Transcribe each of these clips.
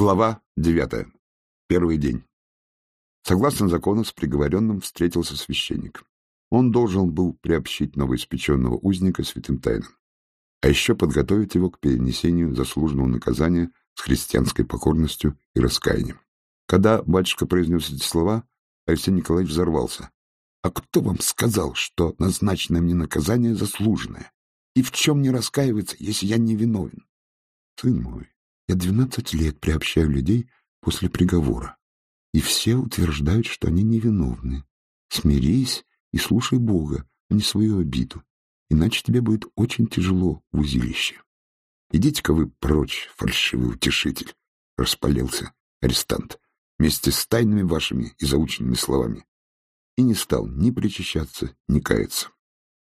Глава девятая. Первый день. Согласно закону, с приговоренным встретился священник. Он должен был приобщить новоиспеченного узника святым тайнам, а еще подготовить его к перенесению заслуженного наказания с христианской покорностью и раскаянием. Когда батюшка произнес эти слова, Алексей Николаевич взорвался. — А кто вам сказал, что назначенное мне наказание заслуженное? И в чем не раскаиваться, если я не виновен? — Сын мой, я двенадцать лет приобщаю людей после приговора, и все утверждают, что они невиновны. Смирись и слушай Бога, а не свою обиду, иначе тебе будет очень тяжело в узилище. Идите-ка вы прочь, фальшивый утешитель, — распалился арестант, вместе с тайными вашими и заученными словами. И не стал ни причащаться, ни каяться.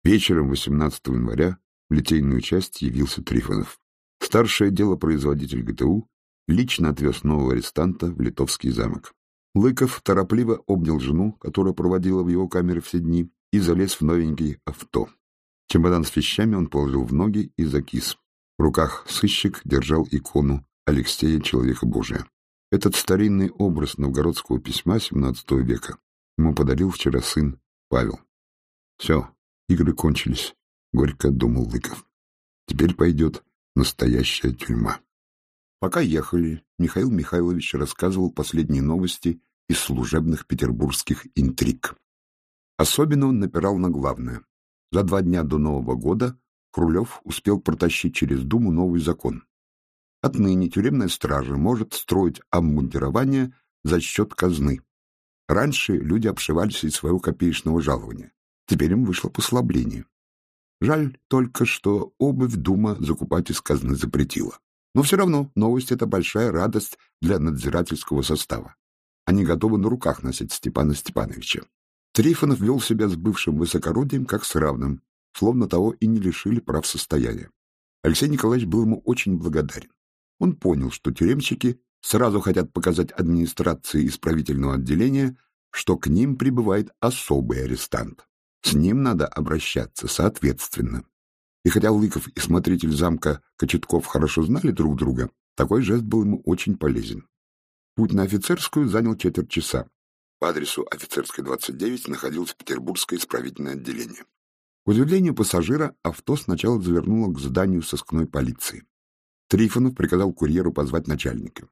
Вечером 18 января в литейную часть явился Трифонов. Старший делопроизводитель ГТУ лично отвез нового арестанта в Литовский замок. Лыков торопливо обнял жену, которая проводила в его камере все дни, и залез в новенький авто. Чемодан с вещами он положил в ноги и закис. В руках сыщик держал икону Алексея Человека Божия. Этот старинный образ новгородского письма XVII века ему подарил вчера сын Павел. Все, игры кончились, — горько думал Лыков. Теперь пойдет настоящая тюрьма. Пока ехали, Михаил Михайлович рассказывал последние новости из служебных петербургских интриг. Особенно он напирал на главное. За два дня до Нового года Крулев успел протащить через Думу новый закон. Отныне тюремная стража может строить обмундирование за счет казны. Раньше люди обшивались из своего копеечного жалования. Теперь им вышло послабление. Жаль только, что обувь Дума закупать из казны запретила. Но все равно новость — это большая радость для надзирательского состава. Они готовы на руках носить Степана Степановича. Трифонов вел себя с бывшим высокородием как с равным, словно того и не лишили прав состояния. Алексей Николаевич был ему очень благодарен. Он понял, что тюремщики сразу хотят показать администрации исправительного отделения, что к ним прибывает особый арестант. С ним надо обращаться соответственно. И хотя Лыков и смотритель замка Кочетков хорошо знали друг друга, такой жест был ему очень полезен. Путь на офицерскую занял четверть часа. По адресу офицерской 29 находилось Петербургское исправительное отделение. К удивлению пассажира, авто сначала завернуло к зданию сыскной полиции. Трифонов приказал курьеру позвать начальника.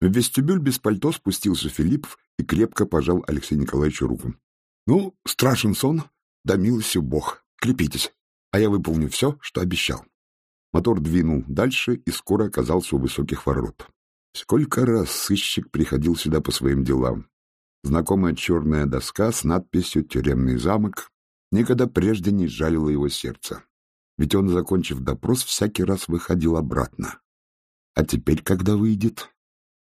В вестибюль без пальто спустился Филиппов и крепко пожал Алексею Николаевичу руку. — Ну, страшен сон, да милостью Бог, крепитесь, а я выполню все, что обещал. Мотор двинул дальше и скоро оказался у высоких ворот. Сколько раз сыщик приходил сюда по своим делам. Знакомая черная доска с надписью «Тюремный замок» никогда прежде не жалила его сердце. Ведь он, закончив допрос, всякий раз выходил обратно. А теперь, когда выйдет?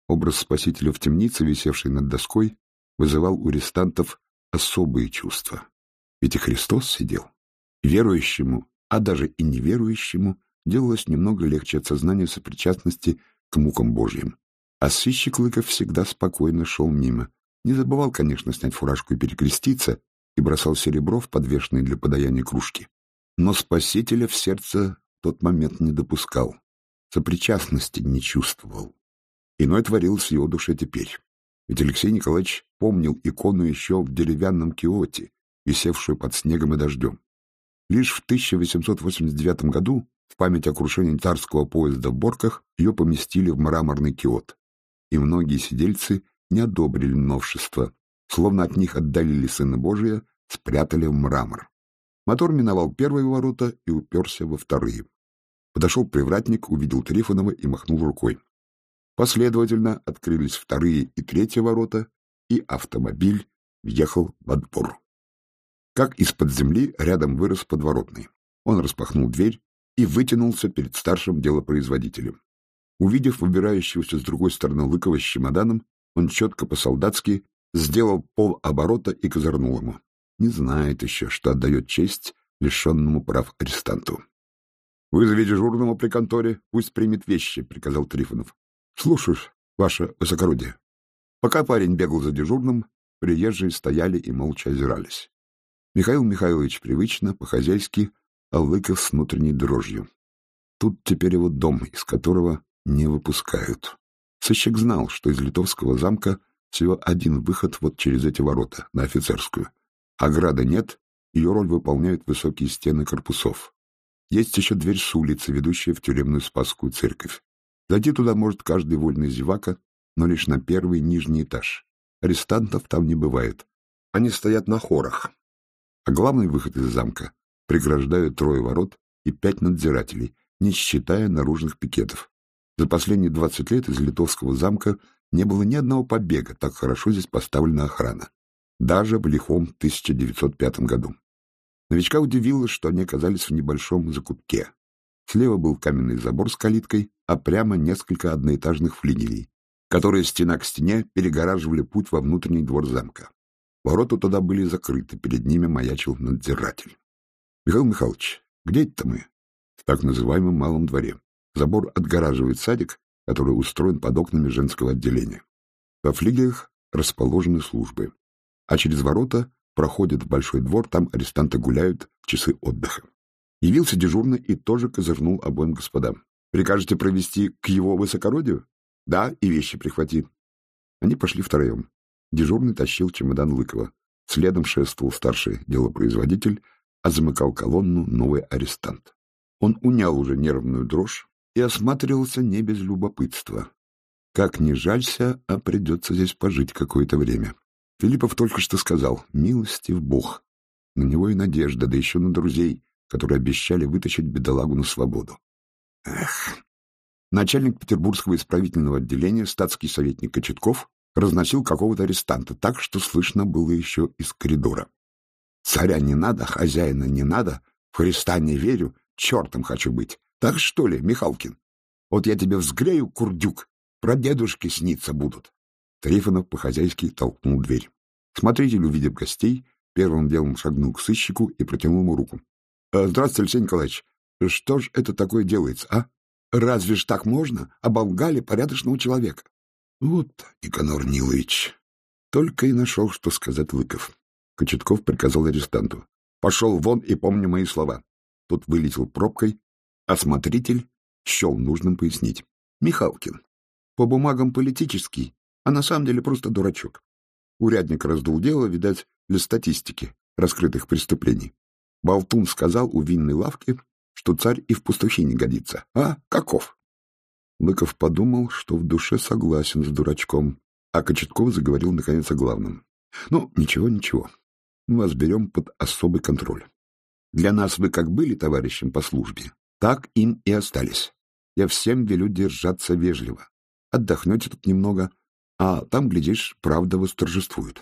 Образ спасителя в темнице, висевший над доской, вызывал у арестантов особые чувства. Ведь и Христос сидел. Верующему, а даже и неверующему, делалось немного легче от сознания сопричастности к мукам Божьим. А сыщик Лыков всегда спокойно шел мимо. Не забывал, конечно, снять фуражку и перекреститься, и бросал серебро в подвешенные для подаяния кружки. Но спасителя в сердце тот момент не допускал, сопричастности не чувствовал. Иное творилось в его душе теперь. Ведь Алексей Николаевич помнил икону еще в деревянном киоте, висевшую под снегом и дождем. Лишь в 1889 году в память о крушении царского поезда в Борках ее поместили в мраморный киот, и многие сидельцы не одобрили новшество, словно от них отдалили Сына Божия, спрятали в мрамор. Мотор миновал первые ворота и уперся во вторые. Подошел привратник, увидел Трифонова и махнул рукой. Последовательно открылись вторые и третьи ворота, и автомобиль въехал во двор. Как из-под земли рядом вырос подворотный. Он распахнул дверь и вытянулся перед старшим делопроизводителем. Увидев выбирающегося с другой стороны Лыкова с чемоданом, он четко по-солдатски сделал пол оборота и козырнул ему. Не знает еще, что отдает честь лишенному прав арестанту. — Вызови дежурному при конторе, пусть примет вещи, — приказал Трифонов. — Слушаюсь, ваше высокородие. Пока парень бегал за дежурным, приезжие стояли и молча озирались. Михаил Михайлович привычно, по-хозяйски, а с внутренней дрожью. Тут теперь его дом, из которого не выпускают. Сыщик знал, что из литовского замка всего один выход вот через эти ворота, на офицерскую. Ограды нет, ее роль выполняют высокие стены корпусов. Есть еще дверь с улицы, ведущая в тюремную Спасскую церковь. Зайти туда может каждый вольный зевака, но лишь на первый нижний этаж. Арестантов там не бывает. Они стоят на хорах. А главный выход из замка преграждают трое ворот и пять надзирателей, не считая наружных пикетов. За последние двадцать лет из литовского замка не было ни одного побега, так хорошо здесь поставлена охрана. Даже в лихом 1905 году. Новичка удивило, что они оказались в небольшом закутке. Слева был каменный забор с калиткой, а прямо несколько одноэтажных флигелей, которые стена к стене перегораживали путь во внутренний двор замка. Ворота туда были закрыты, перед ними маячил надзиратель. — Михаил Михайлович, где это мы? — В так называемом малом дворе. Забор отгораживает садик, который устроен под окнами женского отделения. Во флигелях расположены службы, а через ворота проходят в большой двор, там арестанты гуляют в часы отдыха. Явился дежурный и тоже козырнул обоим господам. «Прикажете провести к его высокородию?» «Да, и вещи прихвати». Они пошли втроем. Дежурный тащил чемодан Лыкова. Следом шествовал старший делопроизводитель, а замыкал колонну новый арестант. Он унял уже нервную дрожь и осматривался не без любопытства. Как ни жалься, а придется здесь пожить какое-то время. Филиппов только что сказал «милостив Бог». На него и надежда, да еще на друзей, которые обещали вытащить бедолагу на свободу. Эх! Начальник Петербургского исправительного отделения, статский советник Кочетков, разносил какого-то арестанта так, что слышно было еще из коридора. «Царя не надо, хозяина не надо, в Христа не верю, чертом хочу быть. Так что ли, Михалкин? Вот я тебе взгрею, курдюк, про дедушки сниться будут». Трифонов по-хозяйски толкнул дверь. Смотритель, увидев гостей, первым делом шагнул к сыщику и протянул ему руку. «Э, — Здравствуйте, Алексей Николаевич. Что ж это такое делается, а? Разве ж так можно? Оболгали порядочного человека. Вот, Никанор Нилович, только и нашел, что сказать Лыков. Кочетков приказал арестанту. Пошел вон и помни мои слова. Тут вылетел пробкой, а смотритель счел нужным пояснить. Михалкин. По бумагам политический, а на самом деле просто дурачок. Урядник раздул дело, видать, для статистики раскрытых преступлений. Болтун сказал у винной лавки, что царь и в пустухе не годится. А каков? Лыков подумал, что в душе согласен с дурачком, а Кочетков заговорил наконец о главном. Ну, ничего, ничего. Мы вас берем под особый контроль. Для нас вы как были товарищем по службе, так им и остались. Я всем велю держаться вежливо. Отдохнете тут немного, а там, глядишь, правда восторжествует.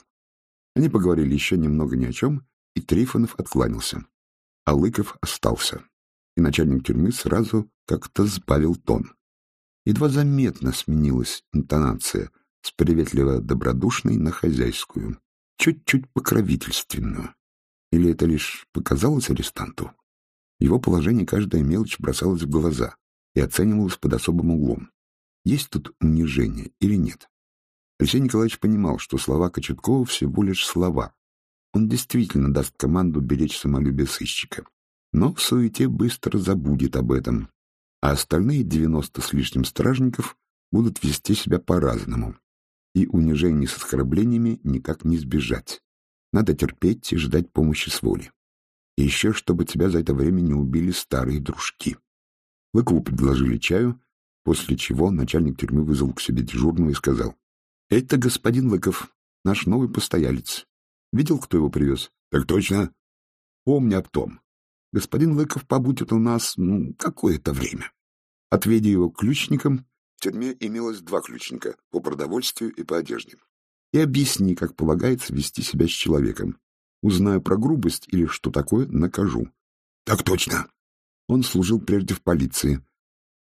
Они поговорили еще немного ни о чем, и Трифонов откланялся. А Лыков остался. И начальник тюрьмы сразу как-то сбавил тон. Едва заметно сменилась интонация с приветливо-добродушной на хозяйскую, чуть-чуть покровительственную. Или это лишь показалось арестанту? Его положение каждая мелочь бросалась в глаза и оценивалась под особым углом. Есть тут унижение или нет? Алексей Николаевич понимал, что слова Кочеткова всего лишь слова. Он действительно даст команду беречь самолюбие сыщика. Но в суете быстро забудет об этом. А остальные девяносто с лишним стражников будут вести себя по-разному. И унижений с оскорблениями никак не избежать. Надо терпеть и ждать помощи с воли. И еще, чтобы тебя за это время не убили старые дружки. Лыкову предложили чаю, после чего начальник тюрьмы вызвал к себе дежурного и сказал, это господин Лыков, наш новый постоялец. Видел, кто его привез? Так точно. Помни об том. Господин Лыков побудет у нас ну, какое-то время. Отведи его ключникам. В тюрьме имелось два ключника по продовольствию и по одежде. И объясни, как полагается вести себя с человеком. Узнаю про грубость или что такое, накажу. Так точно. Он служил прежде в полиции.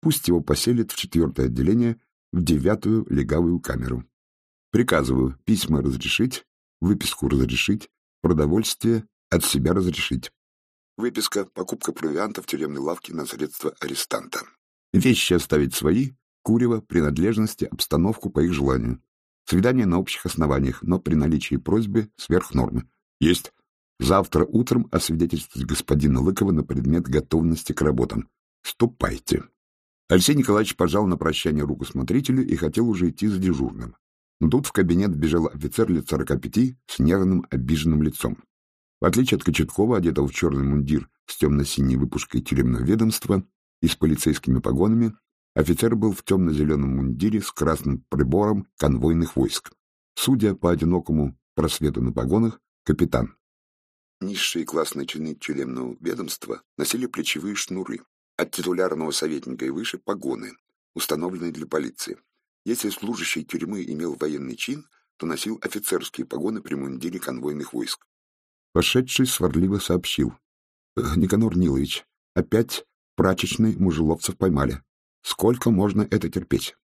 Пусть его поселят в четвертое отделение, в девятую легавую камеру. Приказываю письма разрешить, выписку разрешить, продовольствие от себя разрешить. Выписка, покупка провианта в тюремной лавке на средства арестанта. Вещи оставить свои, курево, принадлежности, обстановку по их желанию. Свидание на общих основаниях, но при наличии просьбы сверх нормы. Есть. Завтра утром освидетельствовать господина Лыкова на предмет готовности к работам. Ступайте. Алексей Николаевич пожал на прощание руку смотрителю и хотел уже идти за дежурным. Но тут в кабинет вбежал офицер лет сорока пяти с нервным, обиженным лицом. В отличие от Кочеткова, одетого в черный мундир с темно-синей выпушкой тюремного ведомства и с полицейскими погонами, офицер был в темно-зеленом мундире с красным прибором конвойных войск. Судя по одинокому просвету на погонах, капитан. Низшие классные чины тюремного ведомства носили плечевые шнуры, от титулярного советника и выше погоны, установленные для полиции. Если служащий тюрьмы имел военный чин, то носил офицерские погоны при мундире конвойных войск. Вошедший сварливо сообщил. «Э, — Никанор Нилович, опять прачечный мужеловцев поймали. Сколько можно это терпеть?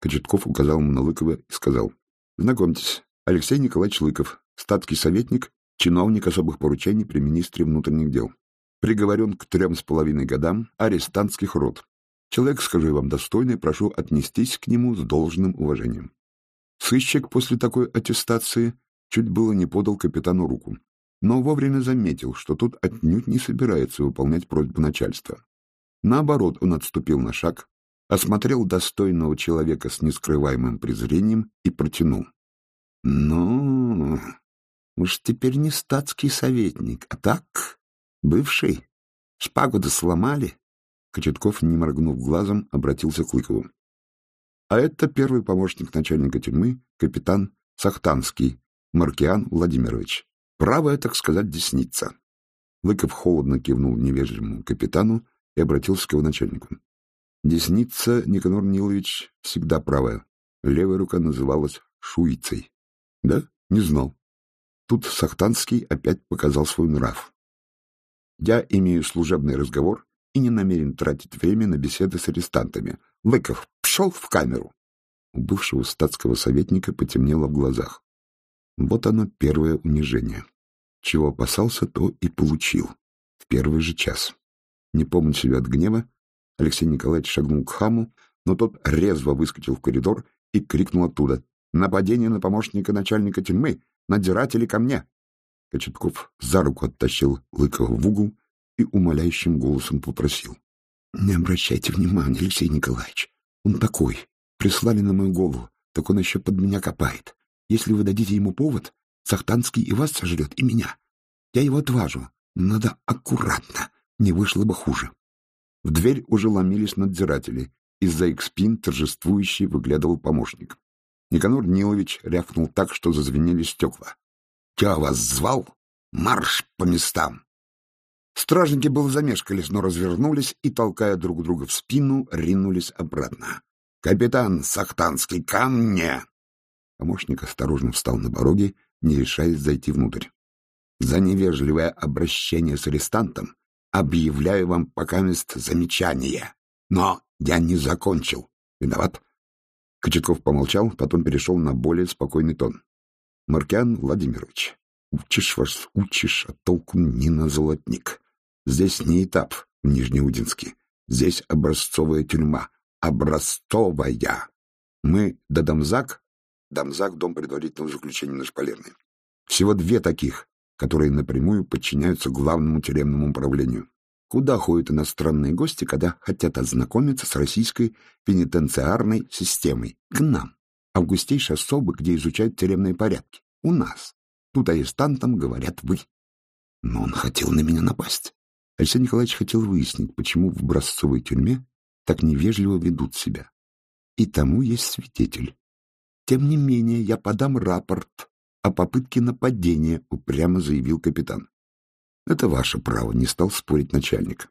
Кочетков указал ему на Лыкова и сказал. — Знакомьтесь, Алексей Николаевич Лыков, статский советник, чиновник особых поручений при министре внутренних дел. Приговорен к трем с половиной годам арестантских род. Человек, скажу вам, достойный, прошу отнестись к нему с должным уважением. Сыщик после такой аттестации чуть было не подал капитану руку, но вовремя заметил, что тот отнюдь не собирается выполнять просьбу начальства. Наоборот, он отступил на шаг, осмотрел достойного человека с нескрываемым презрением и протянул. «Ну, уж теперь не статский советник, а так, бывший. Шпагу-то сломали, Кочетков, не моргнув глазом, обратился к Лыкову. А это первый помощник начальника тюрьмы, капитан Сахтанский, Маркиан Владимирович. Правая, так сказать, десница. Лыков холодно кивнул невежливому капитану и обратился к его начальнику. Десница, Никанор Нилович, всегда правая. Левая рука называлась шуицей. Да? Не знал. Тут Сахтанский опять показал свой нрав. Я имею служебный разговор и не намерен тратить время на беседы с арестантами. Лыков, пшел в камеру!» У бывшего статского советника потемнело в глазах. Вот оно первое унижение. Чего опасался, то и получил. В первый же час. Не помня себя от гнева, Алексей Николаевич шагнул к хаму, но тот резво выскочил в коридор и крикнул оттуда. «Нападение на помощника начальника тюрьмы! Надзиратели ко мне!» Кочетков за руку оттащил Лыкова в угол и умоляющим голосом попросил. — Не обращайте внимания, Алексей Николаевич. Он такой. Прислали на мою голову, так он еще под меня копает. Если вы дадите ему повод, Сахтанский и вас сожрет, и меня. Я его отважу. Надо аккуратно. Не вышло бы хуже. В дверь уже ломились надзиратели. Из-за их спин торжествующий выглядывал помощник. Никанор Нилович рявкнул так, что зазвенели стекла. — Я вас звал? Марш по местам! Стражники было замешкались, но развернулись и, толкая друг друга в спину, ринулись обратно. «Капитан Сахтанский, ко мне!» Помощник осторожно встал на пороге, не решаясь зайти внутрь. «За невежливое обращение с арестантом объявляю вам пока мест замечание. Но я не закончил. Виноват?» Кочетков помолчал, потом перешел на более спокойный тон. «Маркиан Владимирович, учишь вас, учишь, а толку не на золотник. Здесь не этап в Нижнеудинске. Здесь образцовая тюрьма. Образцовая. Мы до Дамзак — дом предварительного заключения на Шпалерной. Всего две таких, которые напрямую подчиняются главному тюремному управлению. Куда ходят иностранные гости, когда хотят ознакомиться с российской пенитенциарной системой? К нам. Августейшие особы, где изучают тюремные порядки. У нас. Тут арестантам говорят «вы». Но он хотел на меня напасть. Алексей Николаевич хотел выяснить, почему в образцовой тюрьме так невежливо ведут себя. И тому есть свидетель. Тем не менее, я подам рапорт о попытке нападения, упрямо заявил капитан. Это ваше право, не стал спорить начальник.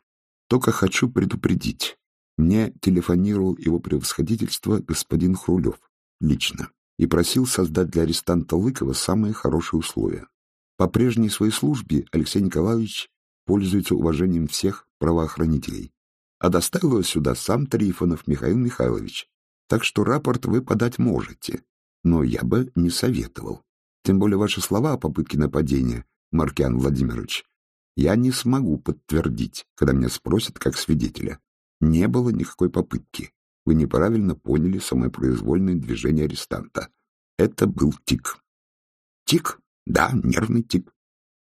Только хочу предупредить. Мне телефонировал его превосходительство господин Хрулев лично и просил создать для арестанта Лыкова самые хорошие условия. По прежней своей службе Алексей Николаевич пользуется уважением всех правоохранителей. А доставил его сюда сам Трифонов Михаил Михайлович. Так что рапорт вы подать можете, но я бы не советовал. Тем более ваши слова о попытке нападения, Маркиан Владимирович, я не смогу подтвердить, когда меня спросят как свидетеля. Не было никакой попытки. Вы неправильно поняли самопроизвольное движение арестанта. Это был тик. Тик? Да, нервный тик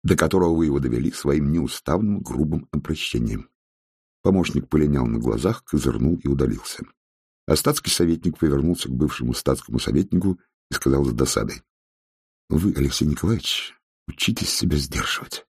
до которого вы его довели своим неуставным грубым обращением. Помощник полинял на глазах, козырнул и удалился. А статский советник повернулся к бывшему статскому советнику и сказал с досадой. — Вы, Алексей Николаевич, учитесь себя сдерживать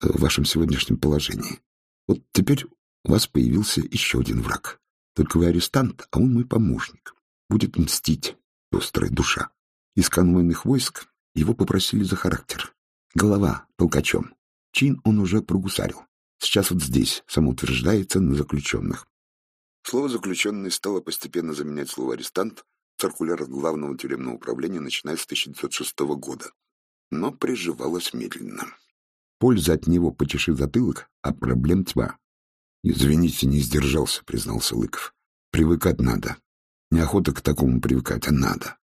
в вашем сегодняшнем положении. Вот теперь у вас появился еще один враг. Только вы арестант, а он мой помощник. Будет мстить, острая душа. Из конвойных войск его попросили за характер. Голова толкачом. Чин он уже прогусарил. Сейчас вот здесь самоутверждается на заключенных. Слово «заключенный» стало постепенно заменять слово «арестант» в циркулярах Главного тюремного управления, начиная с 1906 года. Но приживалось медленно. Польза от него почеши затылок, а проблем тьма. «Извините, не сдержался», — признался Лыков. «Привыкать надо. Неохота к такому привыкать, а надо.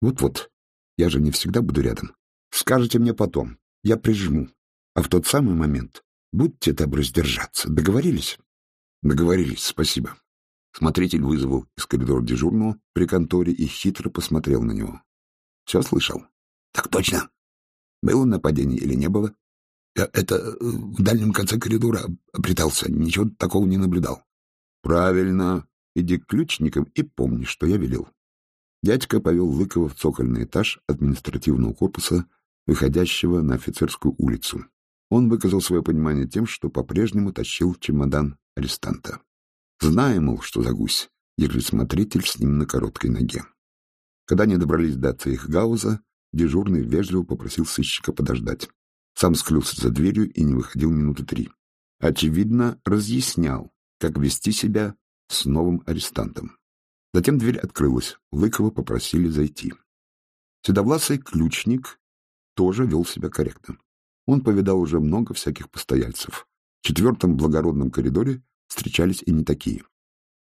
Вот-вот, я же не всегда буду рядом. Скажете мне потом, я прижму. А в тот самый момент будьте добры сдержаться. Договорились?» «Договорились, спасибо». Смотритель вызвал из коридора дежурного при конторе и хитро посмотрел на него. «Все слышал?» «Так точно». «Было нападение или не было?» Я это э, в дальнем конце коридора обретался, ничего такого не наблюдал. Правильно. Иди к ключникам и помни, что я велел. Дядька повел Лыкова в цокольный этаж административного корпуса, выходящего на офицерскую улицу. Он выказал свое понимание тем, что по-прежнему тащил чемодан арестанта. Зная, мол, что за гусь, ежели смотритель с ним на короткой ноге. Когда они добрались до Цейхгауза, дежурный вежливо попросил сыщика подождать. Сам скрылся за дверью и не выходил минуты три. Очевидно, разъяснял, как вести себя с новым арестантом. Затем дверь открылась. Лыкова попросили зайти. Седовласый ключник тоже вел себя корректно. Он повидал уже много всяких постояльцев. В четвертом благородном коридоре встречались и не такие.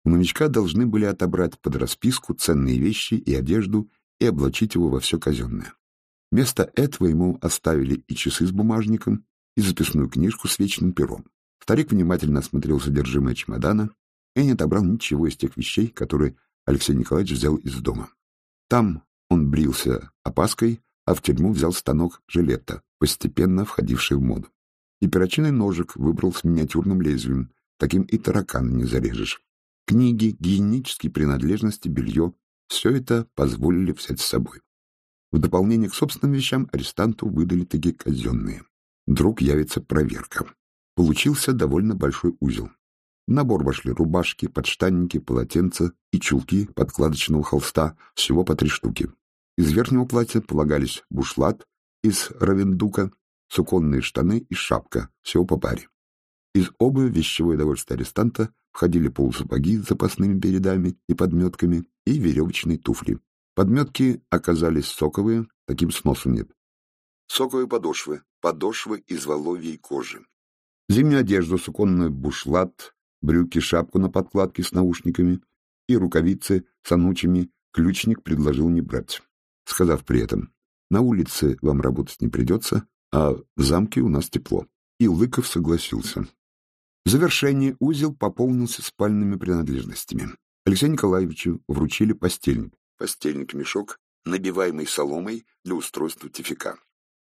У новичка должны были отобрать под расписку ценные вещи и одежду и облачить его во все казенное. Вместо этого ему оставили и часы с бумажником, и записную книжку с вечным пером. Старик внимательно осмотрел содержимое чемодана и не отобрал ничего из тех вещей, которые Алексей Николаевич взял из дома. Там он брился опаской, а в тюрьму взял станок жилета, постепенно входивший в моду. И перочинный ножик выбрал с миниатюрным лезвием, таким и таракана не зарежешь. Книги, гигиенические принадлежности, белье — все это позволили взять с собой. В дополнение к собственным вещам арестанту выдали таки казенные. Вдруг явится проверка. Получился довольно большой узел. В набор вошли рубашки, подштанники, полотенца и чулки подкладочного холста, всего по три штуки. Из верхнего платья полагались бушлат из равендука, суконные штаны и шапка, всего по паре. Из обуви вещевое довольство арестанта входили полусапоги с запасными передами и подметками и веревочные туфли. Подметки оказались соковые, таким сносом нет. Соковые подошвы, подошвы из воловьей кожи. Зимнюю одежду, суконный бушлат, брюки, шапку на подкладке с наушниками и рукавицы с анучами ключник предложил не брать, сказав при этом, на улице вам работать не придется, а в замке у нас тепло. И Лыков согласился. В завершение узел пополнился спальными принадлежностями. Алексею Николаевичу вручили постельник, постельник-мешок, набиваемый соломой для устройства тифика,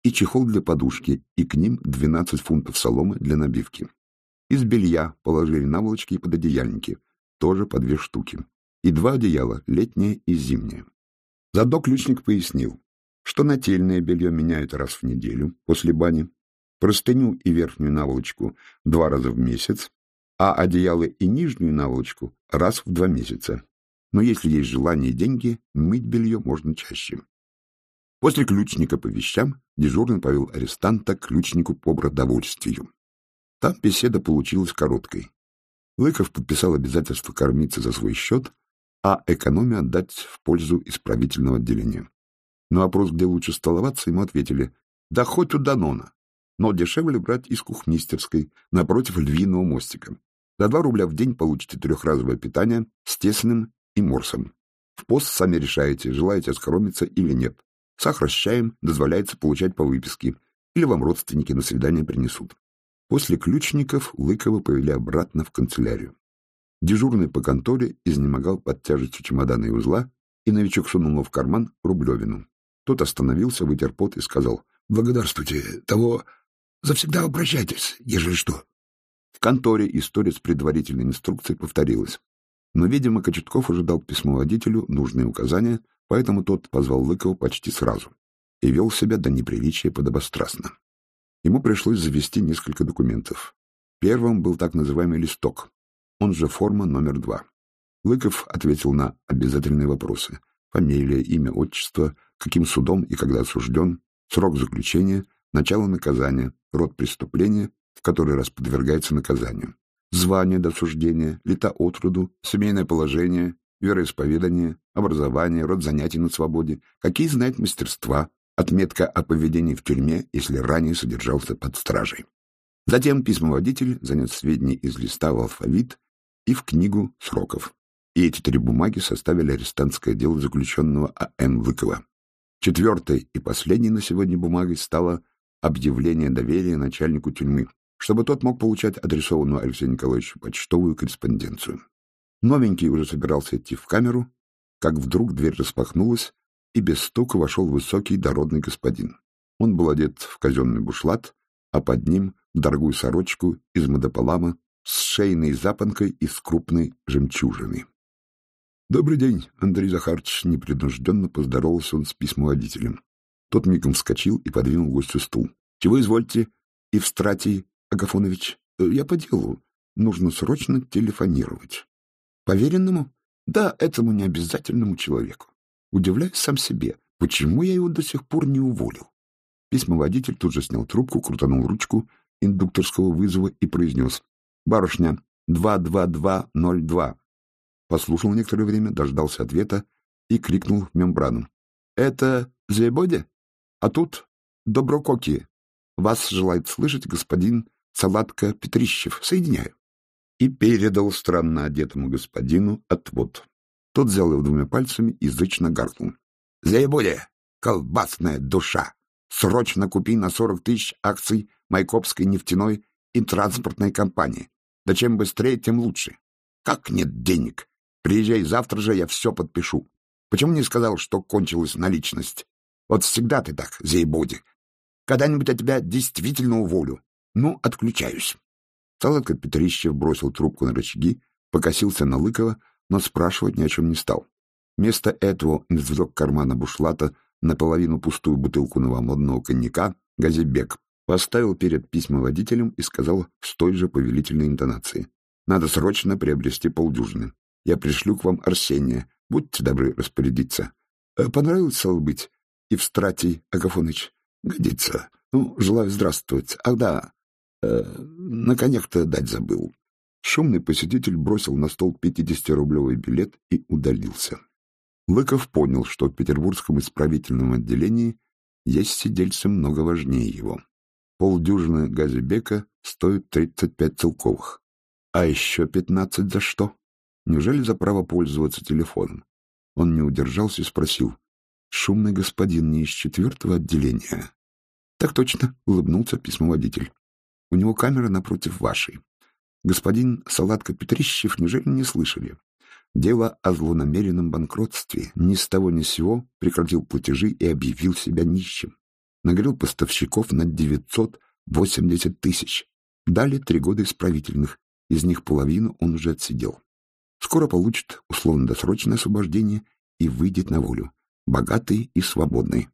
и чехол для подушки, и к ним 12 фунтов соломы для набивки. Из белья положили наволочки и пододеяльники, тоже по две штуки, и два одеяла, летнее и зимнее. Задо ключник пояснил, что нательное белье меняют раз в неделю после бани, простыню и верхнюю наволочку два раза в месяц, а одеяло и нижнюю наволочку раз в два месяца но если есть желание и деньги, мыть белье можно чаще. После ключника по вещам дежурный повел арестанта к ключнику по продовольствию. Там беседа получилась короткой. Лыков подписал обязательство кормиться за свой счет, а экономию отдать в пользу исправительного отделения. На вопрос, где лучше столоваться, ему ответили, да хоть у Данона, но дешевле брать из кухмистерской, напротив львиного мостика. За два рубля в день получите трехразовое питание с тесным и морсом. В пост сами решаете, желаете оскоромиться или нет. Сахар с чаем дозволяется получать по выписке, или вам родственники на свидание принесут. После ключников Лыкова повели обратно в канцелярию. Дежурный по конторе изнемогал под тяжестью чемодана и узла, и новичок сунул в карман рублевину. Тот остановился, вытер пот и сказал, «Благодарствуйте, того завсегда обращайтесь, ежели что». В конторе история с предварительной инструкцией повторилась. Но, видимо, Кочетков уже дал письмоводителю нужные указания, поэтому тот позвал Лыкова почти сразу и вел себя до неприличия подобострастно. Ему пришлось завести несколько документов. Первым был так называемый листок, он же форма номер два. Лыков ответил на обязательные вопросы. Фамилия, имя, отчество, каким судом и когда осужден, срок заключения, начало наказания, род преступления, в который раз подвергается наказанию, звание до осуждения, лета от роду, семейное положение, вероисповедание, образование, род занятий на свободе, какие знает мастерства, отметка о поведении в тюрьме, если ранее содержался под стражей. Затем письмоводитель занес сведения из листа в алфавит и в книгу сроков. И эти три бумаги составили арестантское дело заключенного А.Н. Лыкова. Четвертой и последней на сегодня бумагой стало объявление доверия начальнику тюрьмы, чтобы тот мог получать адресованную Алексею Николаевичу почтовую корреспонденцию. Новенький уже собирался идти в камеру, как вдруг дверь распахнулась, и без стука вошел высокий дородный господин. Он был одет в казенный бушлат, а под ним — дорогую сорочку из модополама с шейной запонкой из крупной жемчужины. «Добрый день, Андрей Захарович!» — непринужденно поздоровался он с письмоводителем. Тот мигом вскочил и подвинул гостю стул. «Чего извольте, Евстратий Агафонович? Э, я по делу. Нужно срочно телефонировать». «Поверенному?» «Да, этому необязательному человеку. Удивляюсь сам себе, почему я его до сих пор не уволил?» Письмоводитель тут же снял трубку, крутанул ручку индукторского вызова и произнес Барышня, 22202. Послушал некоторое время, дождался ответа и крикнул в мембрану. Это Зебоде? А тут Добрококи. Вас желает слышать господин Салатка Петрищев. Соединяю. И передал странно одетому господину отвод. Тот взял его двумя пальцами и зычно гаркнул. «Заебуде! Колбасная душа! Срочно купи на сорок тысяч акций Майкопской нефтяной и транспортной компании. Да чем быстрее, тем лучше. Как нет денег? Приезжай завтра же, я все подпишу. Почему не сказал, что кончилась наличность? Вот всегда ты так, Зейбоди. Когда-нибудь я тебя действительно уволю. Ну, отключаюсь. Салатка Петрищев бросил трубку на рычаги, покосился на Лыкова, но спрашивать ни о чем не стал. Вместо этого извлек кармана бушлата наполовину пустую бутылку новомодного коньяка «Газебек», поставил перед письмоводителем и сказал с той же повелительной интонацией. «Надо срочно приобрести полдюжины. Я пришлю к вам Арсения. Будьте добры распорядиться. Э, понравилось, стало быть, Евстратий Агафоныч? Годится. Ну, желаю здравствовать. Ах да, э, на коньяк-то дать забыл». Шумный посетитель бросил на стол 50-рублевый билет и удалился. Лыков понял, что в Петербургском исправительном отделении есть сидельцы много важнее его. Полдюжины газебека стоит 35 целковых. А еще 15 за что? Неужели за право пользоваться телефоном? Он не удержался и спросил. Шумный господин не из четвертого отделения. Так точно, улыбнулся письмоводитель. У него камера напротив вашей. Господин Салатка Петрищев неужели не слышали? Дело о злонамеренном банкротстве ни с того ни с сего прекратил платежи и объявил себя нищим нагрел поставщиков на 980 тысяч. Дали три года исправительных, из них половину он уже отсидел. Скоро получит условно-досрочное освобождение и выйдет на волю, богатый и свободный.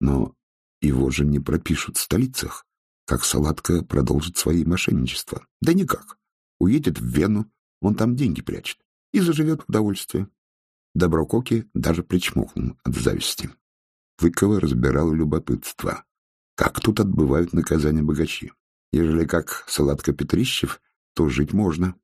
Но его же не пропишут в столицах, как Салатка продолжит свои мошенничества. Да никак. Уедет в Вену, он там деньги прячет и заживет в удовольствие. Добрококи даже причмокнул от зависти. Лыкова разбирало любопытство. Как тут отбывают наказание богачи? Ежели как Салатка Петрищев, то жить можно.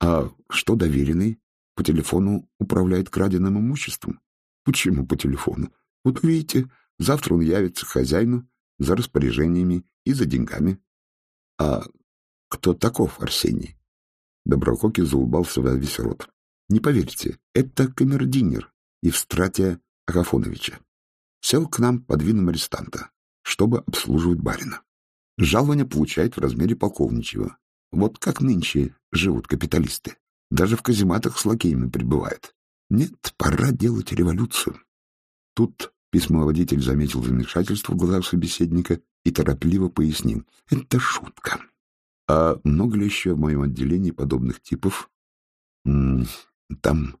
А что доверенный? По телефону управляет краденым имуществом? Почему по телефону? Вот увидите, завтра он явится к хозяину за распоряжениями и за деньгами. А кто таков Арсений? Добрококи заулыбался во весь рот. Не поверите, это камердинер Евстратия Агафоновича сел к нам под видом арестанта, чтобы обслуживать барина. Жалование получает в размере полковничьего. Вот как нынче живут капиталисты. Даже в казематах с лакеями пребывают. Нет, пора делать революцию. Тут письмоводитель заметил замешательство в глазах собеседника и торопливо пояснил. Это шутка. А много ли еще в моем отделении подобных типов? М -м, там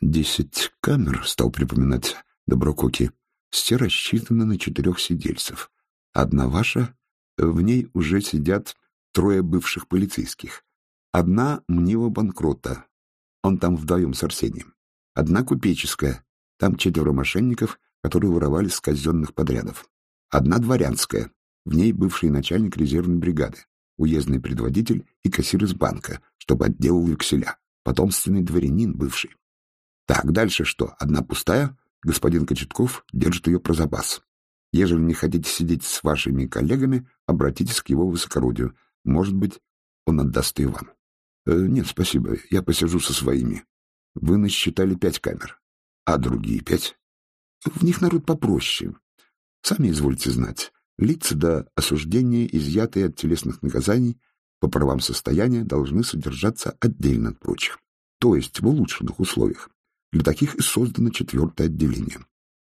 десять камер, стал припоминать Добрококи. Все рассчитаны на четырех сидельцев. Одна ваша, в ней уже сидят трое бывших полицейских. Одна мнива банкрота. Он там вдвоем с Арсением. Одна купеческая. Там четверо мошенников, которые воровали с казенных подрядов. Одна дворянская. В ней бывший начальник резервной бригады, уездный предводитель и кассир из банка, чтобы отделал векселя. Потомственный дворянин бывший. Так, дальше что? Одна пустая? Господин Кочетков держит ее про запас. Ежели не хотите сидеть с вашими коллегами, обратитесь к его высокородию. Может быть, он отдаст ее вам. Э, нет, спасибо, я посижу со своими. Вы насчитали пять камер. А другие пять? В них народ попроще. Сами извольте знать. Лица до осуждения, изъятые от телесных наказаний, по правам состояния должны содержаться отдельно от прочих, то есть в улучшенных условиях. Для таких и создано четвертое отделение.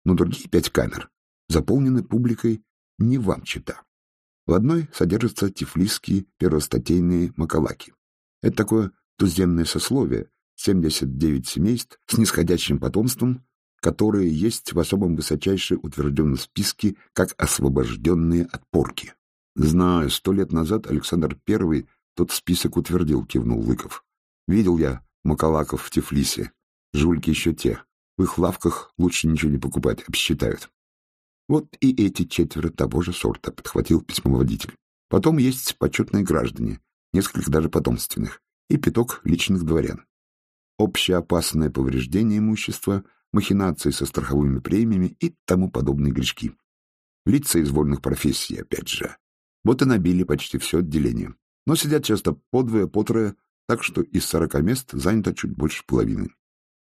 Но другие пять камер заполнены публикой не вам чита. В одной содержатся тифлисские первостатейные макалаки. Это такое туземное сословие, 79 семейств с нисходящим потомством, которые есть в особом высочайшей утвержденном списке как освобожденные от порки. Знаю, сто лет назад Александр I тот список утвердил, кивнул Лыков. Видел я макалаков в Тифлисе. Жульки еще те. В их лавках лучше ничего не покупать, обсчитают. Вот и эти четверо того же сорта, подхватил письмоводитель. Потом есть почетные граждане, несколько даже потомственных, и пяток личных дворян. Общеопасное повреждение имущества, махинации со страховыми премиями и тому подобные грешки. Лица из вольных профессий, опять же. Вот и набили почти все отделение. Но сидят часто по двое, по трое, так что из сорока мест занято чуть больше половины.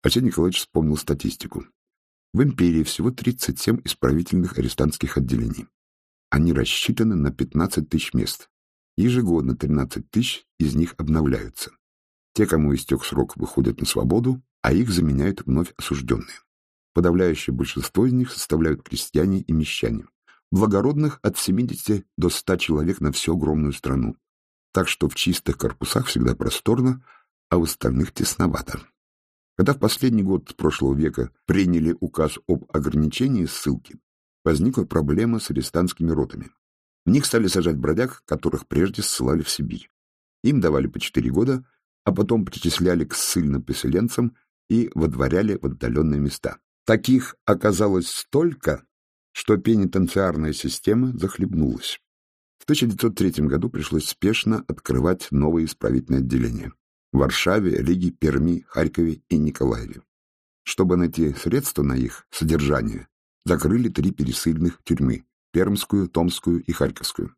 Арсений Николаевич вспомнил статистику. В империи всего 37 исправительных арестантских отделений. Они рассчитаны на 15 тысяч мест. Ежегодно 13 тысяч из них обновляются. Те, кому истек срок, выходят на свободу, а их заменяют вновь осужденные. Подавляющее большинство из них составляют крестьяне и мещане. Благородных от 70 до 100 человек на всю огромную страну. Так что в чистых корпусах всегда просторно, а в остальных тесновато. Когда в последний год прошлого века приняли указ об ограничении ссылки, возникла проблема с арестантскими ротами. В них стали сажать бродяг, которых прежде ссылали в Сибирь. Им давали по четыре года, а потом причисляли к ссыльным поселенцам и водворяли в отдаленные места. Таких оказалось столько, что пенитенциарная система захлебнулась. В 1903 году пришлось спешно открывать новые исправительные отделения в Варшаве, Риге, Перми, Харькове и Николаеве. Чтобы найти средства на их содержание, закрыли три пересыльных тюрьмы – Пермскую, Томскую и Харьковскую.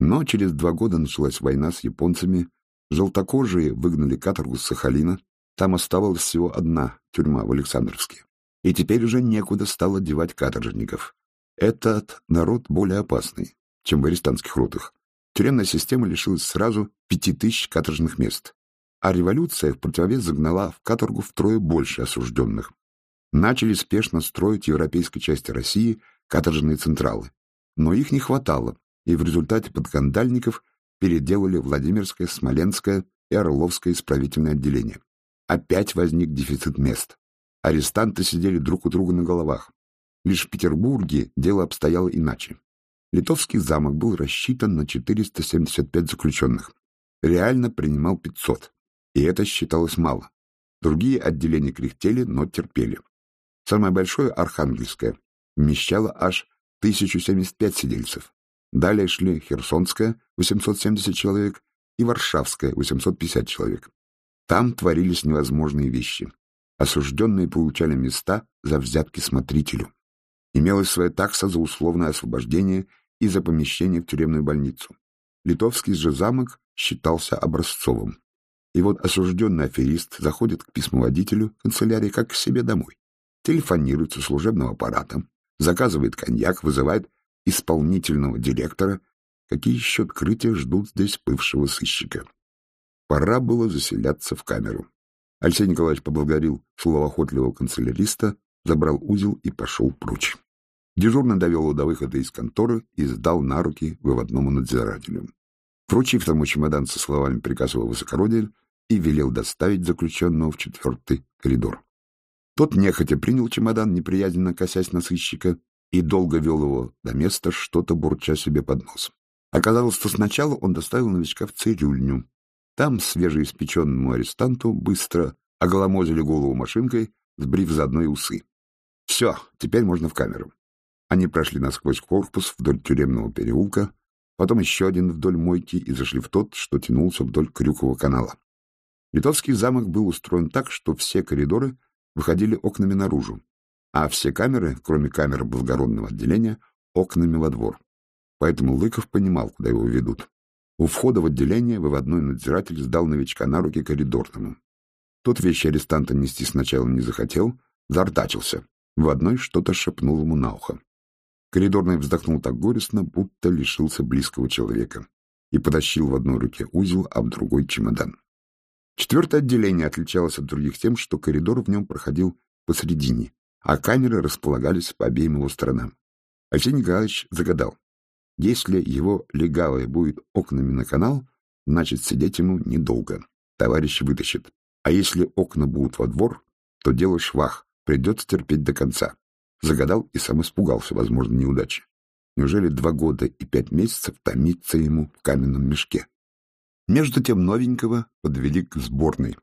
Но через два года началась война с японцами, желтокожие выгнали каторгу с Сахалина, там оставалась всего одна тюрьма в Александровске. И теперь уже некуда стало девать каторжников. Этот народ более опасный, чем в арестантских ротах. Тюремная система лишилась сразу пяти тысяч каторжных мест а революция в противовес загнала в каторгу втрое больше осужденных. Начали спешно строить в европейской части России каторжные централы. Но их не хватало, и в результате подкандальников переделали Владимирское, Смоленское и Орловское исправительное отделение. Опять возник дефицит мест. Арестанты сидели друг у друга на головах. Лишь в Петербурге дело обстояло иначе. Литовский замок был рассчитан на 475 заключенных. Реально принимал 500 и это считалось мало. Другие отделения кряхтели, но терпели. Самое большое, Архангельское, вмещало аж 1075 сидельцев. Далее шли Херсонское, 870 человек, и Варшавское, 850 человек. Там творились невозможные вещи. Осужденные получали места за взятки смотрителю. Имелась своя такса за условное освобождение и за помещение в тюремную больницу. Литовский же замок считался образцовым. И вот осужденный аферист заходит к письмоводителю канцелярии как к себе домой, телефонирует со служебным аппаратом, заказывает коньяк, вызывает исполнительного директора. Какие еще открытия ждут здесь бывшего сыщика? Пора было заселяться в камеру. Алексей Николаевич поблагодарил словоохотливого канцеляриста, забрал узел и пошел прочь. Дежурно довел его до выхода из конторы и сдал на руки выводному надзирателю. вручив тому чемодан со словами приказа высокородия, и велел доставить заключенного в четвертый коридор. Тот нехотя принял чемодан, неприязненно косясь на сыщика, и долго вел его до места, что-то бурча себе под нос. Оказалось, что сначала он доставил новичка в цирюльню. Там свежеиспеченному арестанту быстро оголомозили голову машинкой, сбрив заодно и усы. Все, теперь можно в камеру. Они прошли насквозь корпус вдоль тюремного переулка, потом еще один вдоль мойки и зашли в тот, что тянулся вдоль Крюкового канала. Литовский замок был устроен так, что все коридоры выходили окнами наружу, а все камеры, кроме камеры благородного отделения, окнами во двор. Поэтому Лыков понимал, куда его ведут. У входа в отделение выводной надзиратель сдал новичка на руки коридорному. Тот вещи арестанта нести сначала не захотел, зартачился. В одной что-то шепнул ему на ухо. Коридорный вздохнул так горестно, будто лишился близкого человека, и потащил в одной руке узел, а в другой — чемодан. Четвертое отделение отличалось от других тем, что коридор в нем проходил посредине, а камеры располагались по обеим его сторонам. Алексей Николаевич загадал, если его легавое будет окнами на канал, значит, сидеть ему недолго, товарищ вытащит. А если окна будут во двор, то дело швах, придется терпеть до конца. Загадал и сам испугался возможно, неудачи. Неужели два года и пять месяцев томиться ему в каменном мешке? Между тем новенького подвели к сборной.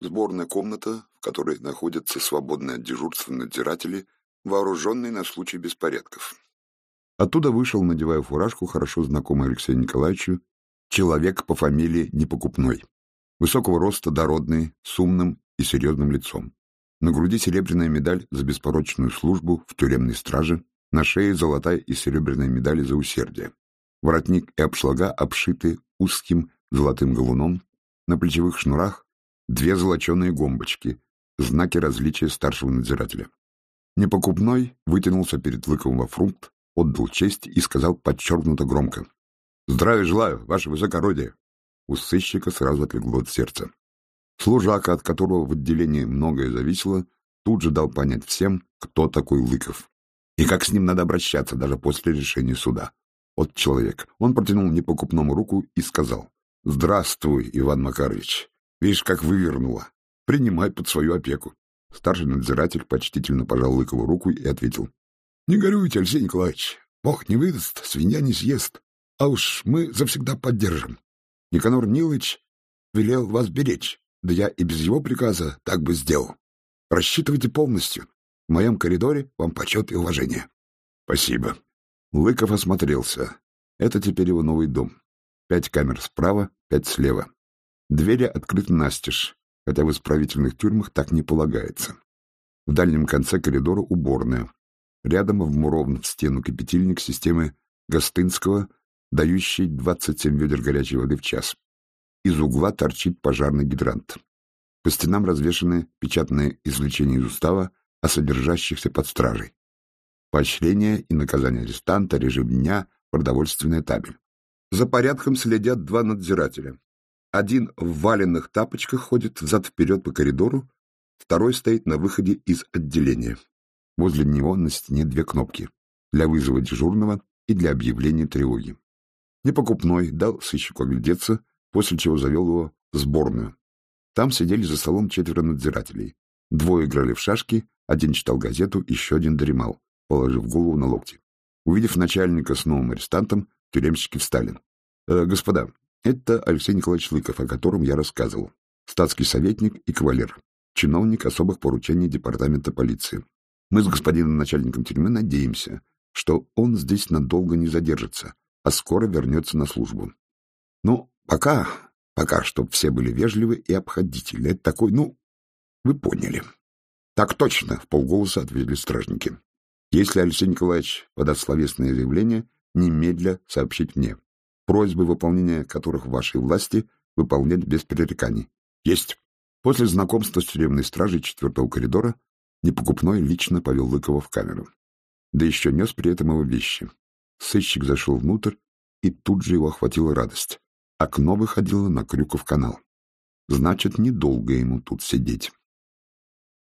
Сборная комната, в которой находятся свободные от дежурства надзиратели, вооруженные на случай беспорядков. Оттуда вышел, надевая фуражку, хорошо знакомый Алексею Николаевичу, человек по фамилии Непокупной. Высокого роста, дородный, с умным и серьезным лицом. На груди серебряная медаль за беспорочную службу в тюремной страже, на шее золотая и серебряная медали за усердие. Воротник и обшлага обшиты узким золотым галуном, на плечевых шнурах две золоченые гомбочки, знаки различия старшего надзирателя. Непокупной вытянулся перед Лыковым во фрунт, отдал честь и сказал подчеркнуто громко. «Здравия желаю, ваше высокородие!» У сыщика сразу отлегло от сердца. Служака, от которого в отделении многое зависело, тут же дал понять всем, кто такой Лыков. И как с ним надо обращаться даже после решения суда. От человека. Он протянул непокупному руку и сказал. «Здравствуй, Иван Макарович. Видишь, как вывернуло. Принимай под свою опеку». Старший надзиратель почтительно пожал Лыкову руку и ответил. «Не горюйте, Алексей Николаевич. Бог не выдаст, свинья не съест. А уж мы завсегда поддержим. Никанор Нилыч велел вас беречь. Да я и без его приказа так бы сделал. Рассчитывайте полностью. В моем коридоре вам почет и уважение. Спасибо. Лыков осмотрелся. Это теперь его новый дом. Пять камер справа, пять слева. Двери открыты настежь, хотя в исправительных тюрьмах так не полагается. В дальнем конце коридора уборная. Рядом вмурован в стену кипятильник системы Гостынского, дающий 27 ведер горячей воды в час. Из угла торчит пожарный гидрант. По стенам развешаны печатные извлечения из устава о содержащихся под стражей. Поощрение и наказание арестанта, режим дня, продовольственная табель. За порядком следят два надзирателя. Один в валенных тапочках ходит взад-вперед по коридору, второй стоит на выходе из отделения. Возле него на стене две кнопки — для вызова дежурного и для объявления тревоги. Непокупной дал сыщику оглядеться, после чего завел его в сборную. Там сидели за столом четверо надзирателей. Двое играли в шашки, один читал газету, еще один дремал, положив голову на локти. Увидев начальника с новым арестантом, тюремщики встали. «Э, «Господа, это Алексей Николаевич Лыков, о котором я рассказывал. Статский советник и кавалер. Чиновник особых поручений департамента полиции. Мы с господином начальником тюрьмы надеемся, что он здесь надолго не задержится, а скоро вернется на службу. Ну, Пока, пока, чтоб все были вежливы и обходительны. Это такой, ну, вы поняли. Так точно, в полголоса ответили стражники. Если Алексей Николаевич подаст словесное заявление, немедля сообщить мне. Просьбы, выполнения которых в вашей власти, выполнять без пререканий. Есть. После знакомства с тюремной стражей четвертого коридора Непокупной лично повел Лыкова в камеру. Да еще нес при этом его вещи. Сыщик зашел внутрь, и тут же его охватила радость. Окно выходило на Крюков канал. Значит, недолго ему тут сидеть.